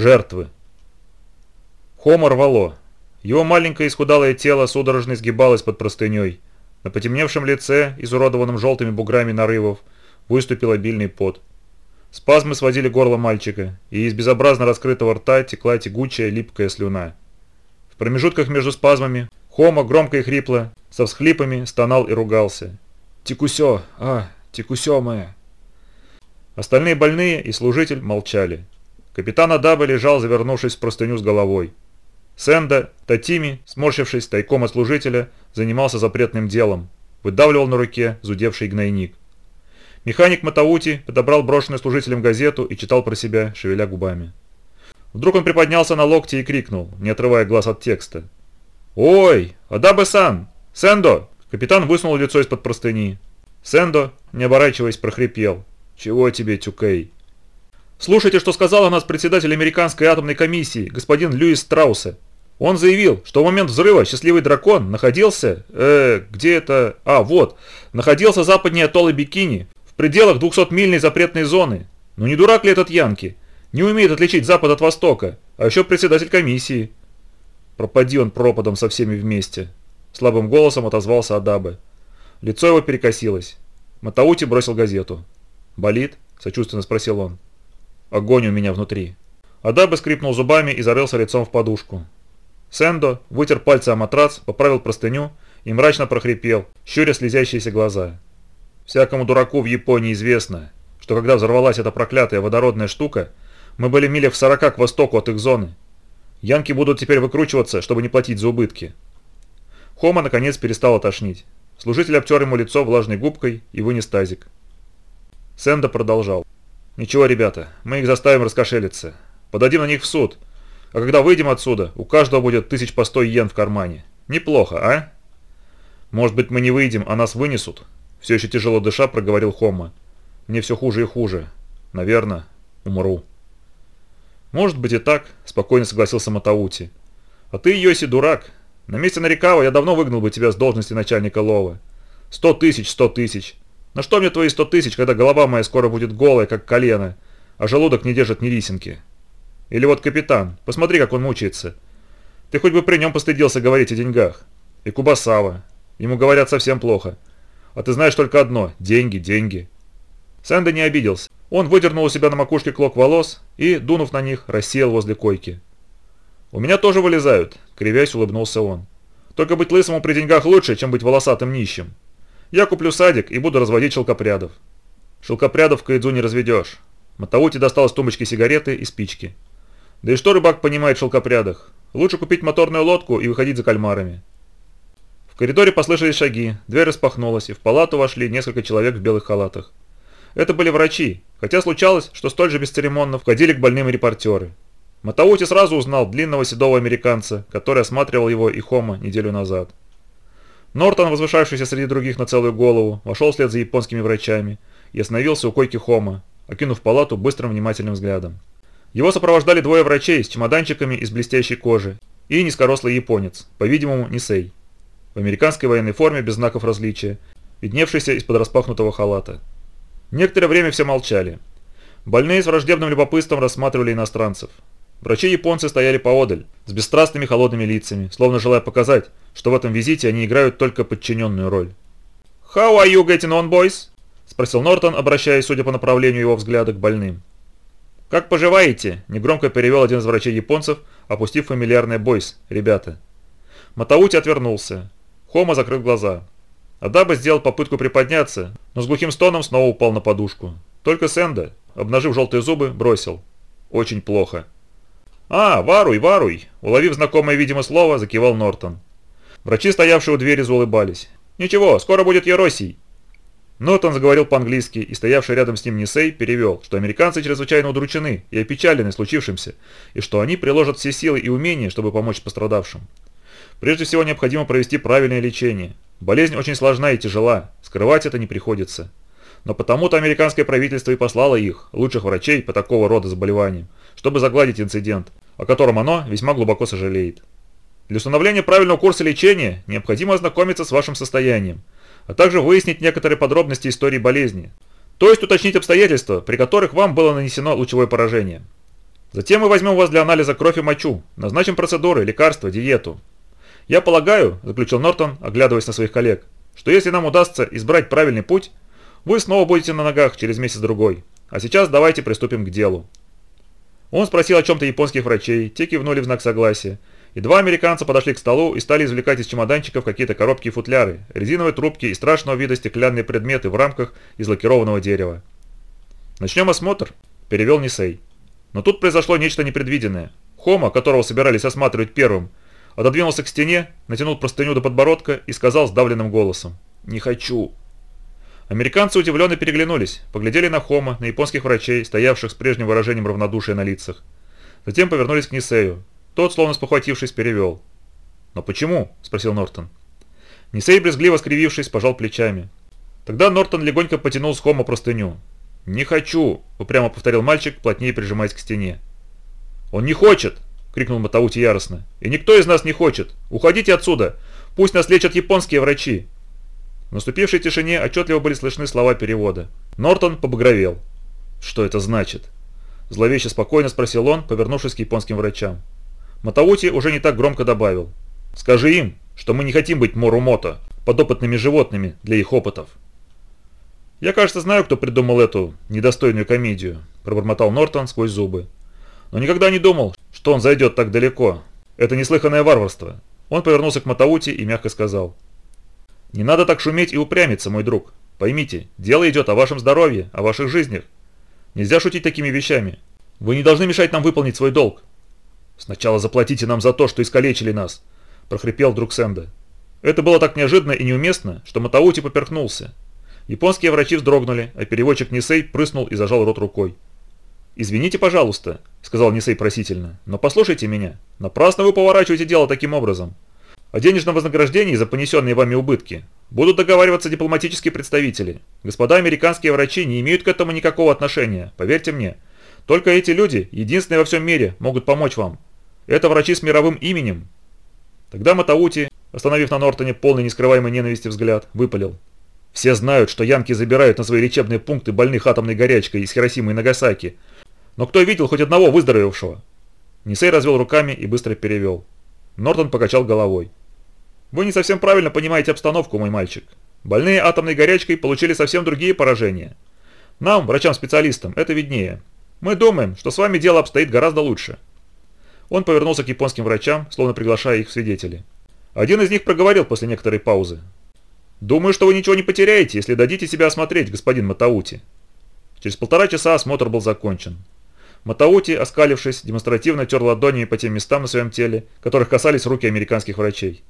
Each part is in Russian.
Жертвы. Хома рвало. Его маленькое исхудалое тело судорожно изгибалось под простыней. На потемневшем лице, изуродованном желтыми буграми нарывов, выступил обильный пот. Спазмы сводили горло мальчика, и из безобразно раскрытого рта текла тягучая липкая слюна. В промежутках между спазмами Хома громко и хрипло, со всхлипами, стонал и ругался. «Текусё! А, текусё моя!» Остальные больные и служитель молчали. Капитан Адаба лежал, завернувшись в простыню с головой. Сенда, Татими, сморщившись тайком от служителя, занимался запретным делом. Выдавливал на руке зудевший гнойник. Механик Матаути подобрал брошенную служителем газету и читал про себя, шевеля губами. Вдруг он приподнялся на локти и крикнул, не отрывая глаз от текста. «Ой, Адабе-сан! Сендо!» Капитан высунул лицо из-под простыни. Сендо, не оборачиваясь, прохрипел. «Чего тебе, Тюкей?» «Слушайте, что сказал о нас председатель американской атомной комиссии, господин Льюис Страусе. Он заявил, что в момент взрыва счастливый дракон находился... Э, где это... А, вот. Находился западнее атолла Бикини, в пределах 200-мильной запретной зоны. Ну не дурак ли этот Янки? Не умеет отличить Запад от Востока. А еще председатель комиссии. Пропади он пропадом со всеми вместе. Слабым голосом отозвался Адабе. Лицо его перекосилось. Матаути бросил газету. «Болит?» – сочувственно спросил он. «Огонь у меня внутри». Адабе скрипнул зубами и зарылся лицом в подушку. Сендо вытер пальцы о матрац, поправил простыню и мрачно прохрипел, щуря слезящиеся глаза. Всякому дураку в Японии известно, что когда взорвалась эта проклятая водородная штука, мы были милях в сорока к востоку от их зоны. Янки будут теперь выкручиваться, чтобы не платить за убытки. Хома наконец перестал тошнить. Служитель обтер ему лицо влажной губкой и вынес тазик. Сэнда продолжал. «Ничего, ребята, мы их заставим раскошелиться. Подадим на них в суд. А когда выйдем отсюда, у каждого будет тысяч по сто йен в кармане. Неплохо, а?» «Может быть, мы не выйдем, а нас вынесут?» Все еще тяжело дыша, проговорил Хома. «Мне все хуже и хуже. Наверное, умру». «Может быть и так», – спокойно согласился Матаути. «А ты, Йоси, дурак. На месте Нарикава я давно выгнал бы тебя с должности начальника лова. Сто тысяч, сто тысяч. На что мне твои сто тысяч, когда голова моя скоро будет голая, как колено, а желудок не держит ни рисинки? Или вот капитан, посмотри, как он мучается. Ты хоть бы при нем постыдился говорить о деньгах. И Кубасава. Ему говорят совсем плохо. А ты знаешь только одно – деньги, деньги. Сэнда не обиделся. Он выдернул у себя на макушке клок волос и, дунув на них, рассеял возле койки. «У меня тоже вылезают», – кривясь улыбнулся он. «Только быть лысому при деньгах лучше, чем быть волосатым нищим. Я куплю садик и буду разводить шелкопрядов». «Шелкопрядов в Каидзу не разведешь». Матаути достал из тумбочки сигареты и спички. «Да и что рыбак понимает в шелкопрядах? Лучше купить моторную лодку и выходить за кальмарами». В коридоре послышались шаги, дверь распахнулась, и в палату вошли несколько человек в белых халатах. Это были врачи, хотя случалось, что столь же бесцеремонно входили к больным репортеры. Матаути сразу узнал длинного седого американца, который осматривал его и Хома неделю назад. Нортон, возвышавшийся среди других на целую голову, вошел вслед за японскими врачами и остановился у койки Хома, окинув палату быстрым внимательным взглядом. Его сопровождали двое врачей с чемоданчиками из блестящей кожи и низкорослый японец, по-видимому, Нисей, в американской военной форме без знаков различия, видневшийся из-под распахнутого халата. Некоторое время все молчали. Больные с враждебным любопытством рассматривали иностранцев. Врачи-японцы стояли поодаль, с бесстрастными холодными лицами, словно желая показать, что в этом визите они играют только подчиненную роль. «How are you getting on, boys?» – спросил Нортон, обращаясь, судя по направлению его взгляда, к больным. «Как поживаете?» – негромко перевел один из врачей-японцев, опустив фамильярное «бойс», ребята. Матаути отвернулся. Хома закрыл глаза. Адаба сделал попытку приподняться, но с глухим стоном снова упал на подушку. Только Сэнда, обнажив желтые зубы, бросил. Очень плохо. «А, варуй, варуй!» Уловив знакомое, видимо, слово, закивал Нортон. Врачи, стоявшие у двери, заулыбались. «Ничего, скоро будет Еросий!» Нортон заговорил по-английски, и стоявший рядом с ним Нисей перевел, что американцы чрезвычайно удручены и опечалены случившимся, и что они приложат все силы и умения, чтобы помочь пострадавшим. Прежде всего необходимо провести правильное лечение. Болезнь очень сложна и тяжела, скрывать это не приходится. Но потому-то американское правительство и послало их, лучших врачей по такого рода заболеваниям, чтобы загладить инцидент, о котором оно весьма глубоко сожалеет. Для установления правильного курса лечения необходимо ознакомиться с вашим состоянием, а также выяснить некоторые подробности истории болезни, то есть уточнить обстоятельства, при которых вам было нанесено лучевое поражение. Затем мы возьмем вас для анализа кровь и мочу, назначим процедуры, лекарства, диету. Я полагаю, заключил Нортон, оглядываясь на своих коллег, что если нам удастся избрать правильный путь, вы снова будете на ногах через месяц-другой. А сейчас давайте приступим к делу. Он спросил о чем-то японских врачей, те кивнули в знак согласия, и два американца подошли к столу и стали извлекать из чемоданчиков какие-то коробки и футляры, резиновые трубки и страшного вида стеклянные предметы в рамках из лакированного дерева. «Начнем осмотр», – перевел Нисей. Но тут произошло нечто непредвиденное. Хома, которого собирались осматривать первым, отодвинулся к стене, натянул простыню до подбородка и сказал сдавленным голосом «Не хочу». Американцы удивленно переглянулись, поглядели на Хома, на японских врачей, стоявших с прежним выражением равнодушия на лицах. Затем повернулись к Нисею. Тот, словно спохватившись, перевел. «Но почему?» – спросил Нортон. Нисей, брезгливо скривившись, пожал плечами. Тогда Нортон легонько потянул с Хома простыню. «Не хочу!» – упрямо повторил мальчик, плотнее прижимаясь к стене. «Он не хочет!» – крикнул Матаути яростно. «И никто из нас не хочет! Уходите отсюда! Пусть нас лечат японские врачи!» В наступившей тишине отчетливо были слышны слова перевода. Нортон побагровел. «Что это значит?» Зловеще спокойно спросил он, повернувшись к японским врачам. Матаути уже не так громко добавил. «Скажи им, что мы не хотим быть Морумото, подопытными животными для их опытов». «Я, кажется, знаю, кто придумал эту недостойную комедию», – пробормотал Нортон сквозь зубы. «Но никогда не думал, что он зайдет так далеко. Это неслыханное варварство». Он повернулся к Матаути и мягко сказал – не надо так шуметь и упрямиться, мой друг. Поймите, дело идет о вашем здоровье, о ваших жизнях. Нельзя шутить такими вещами. Вы не должны мешать нам выполнить свой долг. Сначала заплатите нам за то, что искалечили нас, прохрипел вдруг Сэнда. Это было так неожиданно и неуместно, что Матаути поперхнулся. Японские врачи вздрогнули, а переводчик Нисей прыснул и зажал рот рукой. «Извините, пожалуйста», — сказал Нисей просительно, — «но послушайте меня. Напрасно вы поворачиваете дело таким образом. О денежном вознаграждении за понесенные вами убытки будут договариваться дипломатические представители. Господа американские врачи не имеют к этому никакого отношения, поверьте мне. Только эти люди, единственные во всем мире, могут помочь вам. Это врачи с мировым именем. Тогда Матаути, остановив на Нортоне полный нескрываемой ненависти взгляд, выпалил. Все знают, что янки забирают на свои лечебные пункты больных атомной горячкой из Хиросимы и Нагасаки. Но кто видел хоть одного выздоровевшего? Нисей развел руками и быстро перевел. Нортон покачал головой. Вы не совсем правильно понимаете обстановку, мой мальчик. Больные атомной горячкой получили совсем другие поражения. Нам, врачам-специалистам, это виднее. Мы думаем, что с вами дело обстоит гораздо лучше. Он повернулся к японским врачам, словно приглашая их в свидетели. Один из них проговорил после некоторой паузы. «Думаю, что вы ничего не потеряете, если дадите себя осмотреть, господин Матаути». Через полтора часа осмотр был закончен. Матаути, оскалившись, демонстративно тер ладонями по тем местам на своем теле, которых касались руки американских врачей.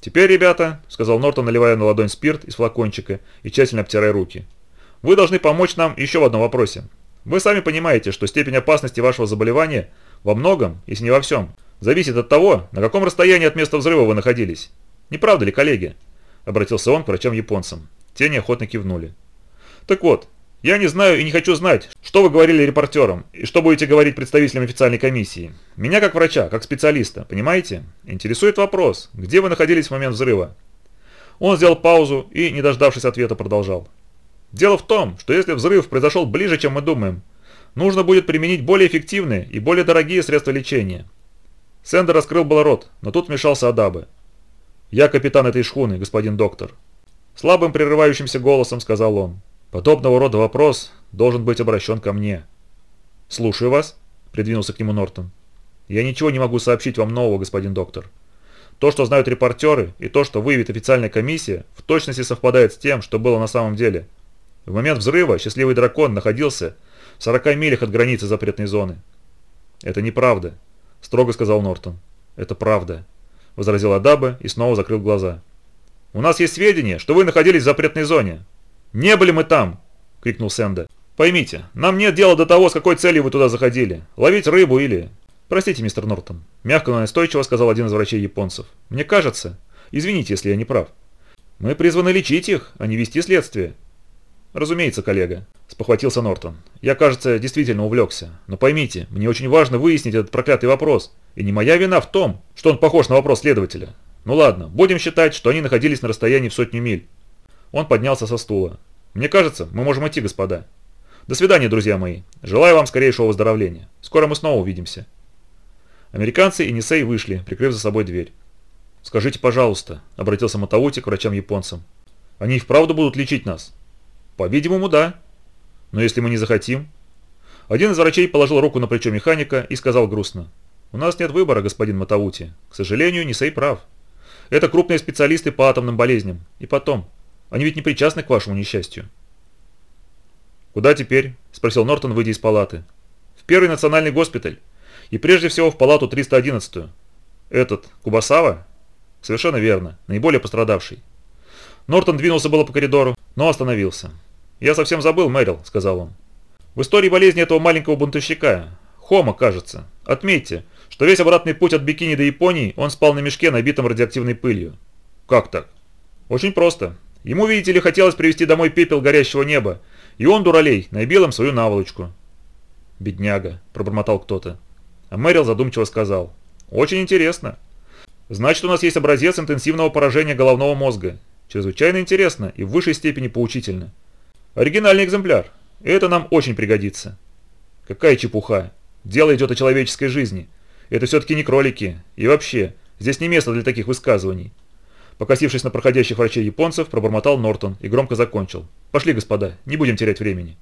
«Теперь, ребята», — сказал Нортон, наливая на ладонь спирт из флакончика и тщательно обтирая руки, — «вы должны помочь нам еще в одном вопросе. Вы сами понимаете, что степень опасности вашего заболевания во многом, если не во всем, зависит от того, на каком расстоянии от места взрыва вы находились. Не правда ли, коллеги?» — обратился он к врачам-японцам. Те неохотно кивнули. «Так вот, я не знаю и не хочу знать, что вы говорили репортерам и что будете говорить представителям официальной комиссии. Меня как врача, как специалиста, понимаете? Интересует вопрос, где вы находились в момент взрыва? Он сделал паузу и, не дождавшись ответа, продолжал. Дело в том, что если взрыв произошел ближе, чем мы думаем, нужно будет применить более эффективные и более дорогие средства лечения. Сендер раскрыл был рот, но тут вмешался Адабы. «Я капитан этой шхуны, господин доктор». Слабым прерывающимся голосом сказал он. Подобного рода вопрос должен быть обращен ко мне. «Слушаю вас», – придвинулся к нему Нортон. «Я ничего не могу сообщить вам нового, господин доктор. То, что знают репортеры, и то, что выявит официальная комиссия, в точности совпадает с тем, что было на самом деле. В момент взрыва счастливый дракон находился в 40 милях от границы запретной зоны». «Это неправда», – строго сказал Нортон. «Это правда», – возразил Адаба и снова закрыл глаза. «У нас есть сведения, что вы находились в запретной зоне. «Не были мы там!» – крикнул Сэнда. «Поймите, нам нет дела до того, с какой целью вы туда заходили. Ловить рыбу или...» «Простите, мистер Нортон», – мягко, но настойчиво сказал один из врачей японцев. «Мне кажется... Извините, если я не прав. Мы призваны лечить их, а не вести следствие». «Разумеется, коллега», – спохватился Нортон. «Я, кажется, действительно увлекся. Но поймите, мне очень важно выяснить этот проклятый вопрос. И не моя вина в том, что он похож на вопрос следователя. Ну ладно, будем считать, что они находились на расстоянии в сотню миль. Он поднялся со стула. «Мне кажется, мы можем идти, господа». До свидания, друзья мои. Желаю вам скорейшего выздоровления. Скоро мы снова увидимся. Американцы и Нисей вышли, прикрыв за собой дверь. «Скажите, пожалуйста», — обратился Матаути к врачам-японцам. «Они и вправду будут лечить нас?» «По-видимому, да. Но если мы не захотим?» Один из врачей положил руку на плечо механика и сказал грустно. «У нас нет выбора, господин Матаути. К сожалению, Нисей прав. Это крупные специалисты по атомным болезням. И потом, они ведь не причастны к вашему несчастью». «Куда теперь?» – спросил Нортон, выйдя из палаты. «В первый национальный госпиталь. И прежде всего в палату 311-ю. Этот, Кубасава?» «Совершенно верно. Наиболее пострадавший». Нортон двинулся было по коридору, но остановился. «Я совсем забыл, Мэрил», – сказал он. «В истории болезни этого маленького бунтовщика, Хома, кажется, отметьте, что весь обратный путь от Бикини до Японии он спал на мешке, набитом радиоактивной пылью». «Как так?» «Очень просто. Ему, видите ли, хотелось привезти домой пепел горящего неба, и он, дуралей, набил им свою наволочку». «Бедняга», – пробормотал кто-то. А Мэрил задумчиво сказал. «Очень интересно. Значит, у нас есть образец интенсивного поражения головного мозга. Чрезвычайно интересно и в высшей степени поучительно. Оригинальный экземпляр. И это нам очень пригодится». «Какая чепуха. Дело идет о человеческой жизни. Это все-таки не кролики. И вообще, здесь не место для таких высказываний». Покосившись на проходящих врачей японцев, пробормотал Нортон и громко закончил. «Пошли, господа, не будем терять времени».